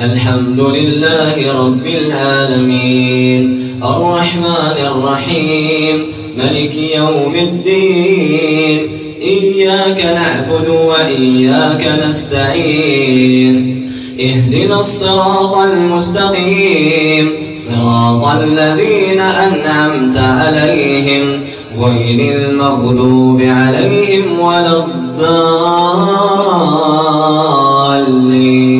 الحمد لله رب العالمين. الرحمن الرحيم. ملك يوم الدين. إياك نعبد وإياك نستعين. اهدنا الصراط المستقيم. صراط الذين أنعمت عليهم. غير المغلوب عليهم ولا الضالين.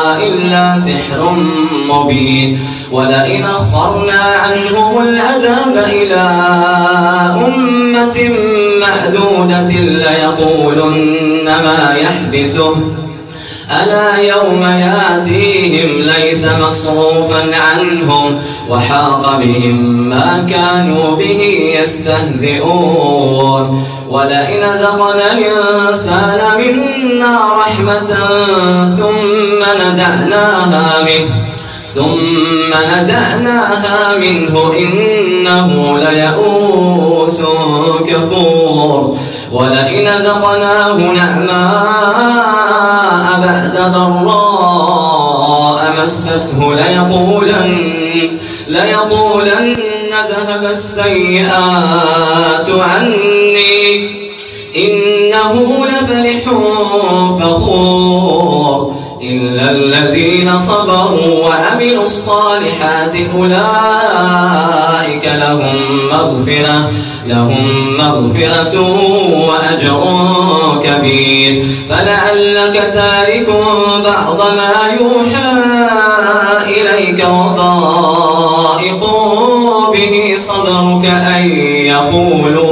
إلا سحر مبين. ولئن أخرنا عنهم العذاب إلى أمة معدودة ليقولن ما يحبسه. ألا يوم ياتيهم ليس مصروفا عنهم. وحاق بهم ما كانوا به يستهزئون. ولئن ذقنا الإنسان منا رحمة ثم نزعناها منه ثم نزعناها منه إنه ليئوس كفور. ولئن ذقناه نعماء بعد ضراء مسته ليقولن ليقولن ذهب السيئات عني. إنه لفرح فخور إلا الذين صبروا وعملوا الصالحات أولئك لهم مغفرة لهم مغفرة وأجر كبير. فلعلك تارك بعض ما يوحى إليك وضائق به صدرك أن يقولوا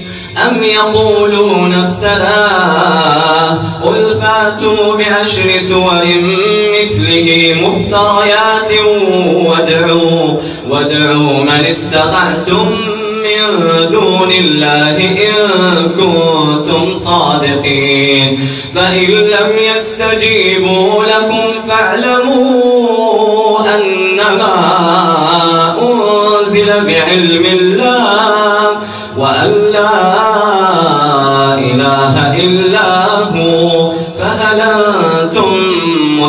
أم يقولون افتراه قل فاتوا بعشر سور مثله مفتريات وادعوا وادعوا من استطعتم من دون الله إن كنتم صادقين. فإن لم يستجيبوا لكم فاعلموا أنما أنزل بعلم الله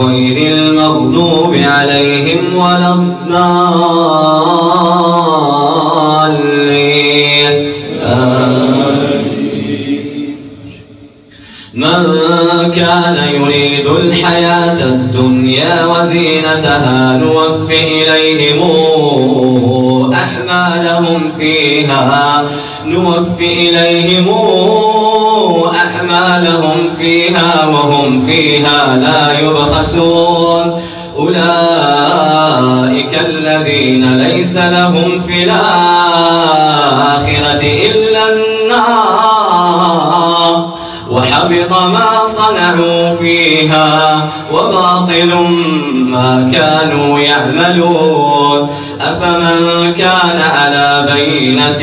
غير المغضوب عليهم ولا الضالين. من كان يريد الحياة الدنيا وزينتها نوف إليهم أعمالهم فيها نوف إليهم فيها وهم فيها لا يبخسون. أولئك الذين ليس لهم في الآخرة إلا النار. وحق حبط ما صنعوا فيها وباطل ما كانوا يعملون. أفمن كان على بينة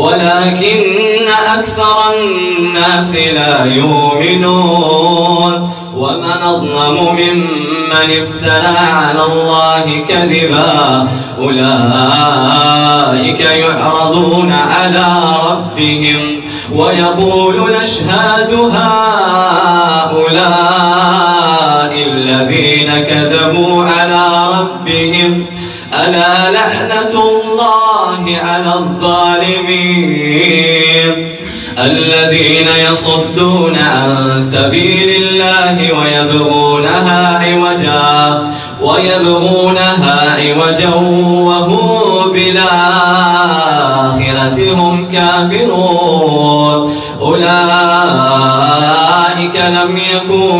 ولكن أكثر الناس لا يؤمنون. ومن أظلم ممن افترى على الله كذبا أولئك يعرضون على ربهم ويقول نشهد هؤلاء الذين كذبوا على ربهم. ألا لعنة الله على الظالمين. الذين يصدون عن سبيل الله ويبغونها عوجا ويبغونها عوجا وهم بالآخرة هم كافرون. أولئك لم يكونوا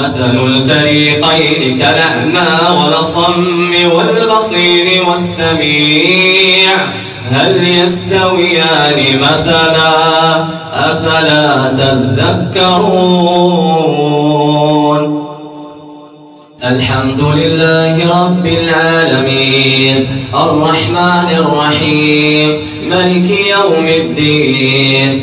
مثل الفريقين كالأعمى والصم والبصير والسميع. هل يستويان مثلا أفلا تذكرون؟ الحمد لله رب العالمين. الرحمن الرحيم. ملك يوم الدين.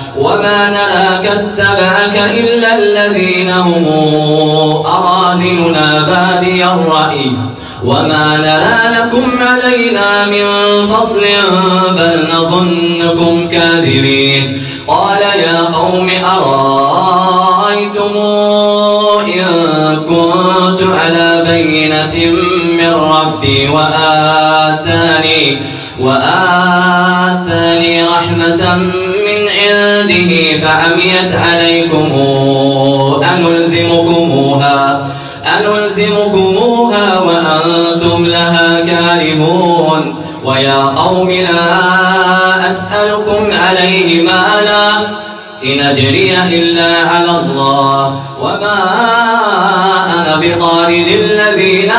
وما نراك اتبعك إلا الذين هم أرادلنا بادي الرأي وما نرى لكم علينا من فضل بل نظنكم كاذبين قال يا قوم أرأيتم إن كنت على بينة من ربي وآتاني وآتاني رحمة عنده فعميت عليكم أنلزمكموها أنلزمكموها وأنتم لها كارهون. ويا قوم لا أسألكم عليه مالا إن أجري إلا على الله. وما أنا بطارد الذين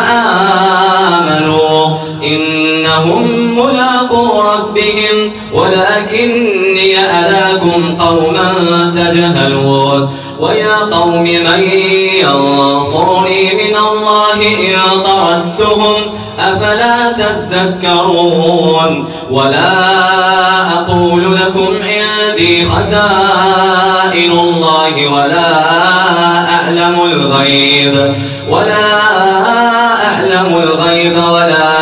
آمنوا إنهم ملاقو ربهم ولكني أراكم قوما تجهلون ويا قوم من ينصرني من الله إن طردتهم أفلا تذكرون ولا أقول لكم عندي خزائن الله ولا أعلم الغيب ولا أعلم الغيب ولا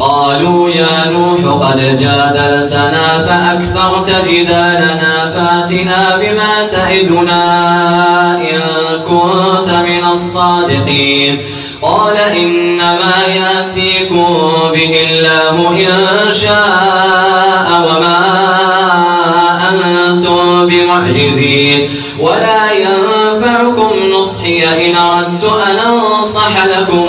قالوا يا نوح قد جادلتنا فأكثرت جدالنا فاتنا بما تعدنا إن كنت من الصادقين. قال إنما يأتيكم به الله إن شاء وما أنتم بمعجزين. ولا ينفعكم نصحي إن أردت أن أنصح لكم.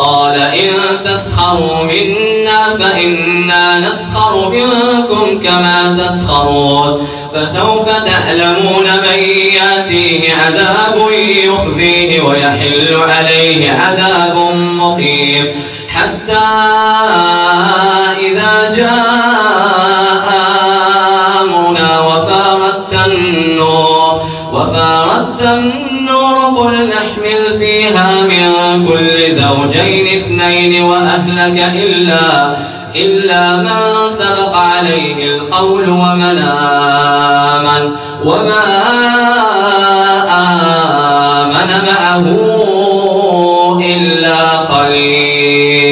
قال إن تسخروا منا فإنا نسخر منكم كما تسخرون فسوف تعلمون من يأتيه عذاب يخزيه ويحل عليه عذاب مقيم حتى فأردت النور قل نحمل فيها من كل زوجين اثنين وأهلك إلا, إلا من سبق عليه القول ومن آمن وما آمن معه إلا قليل.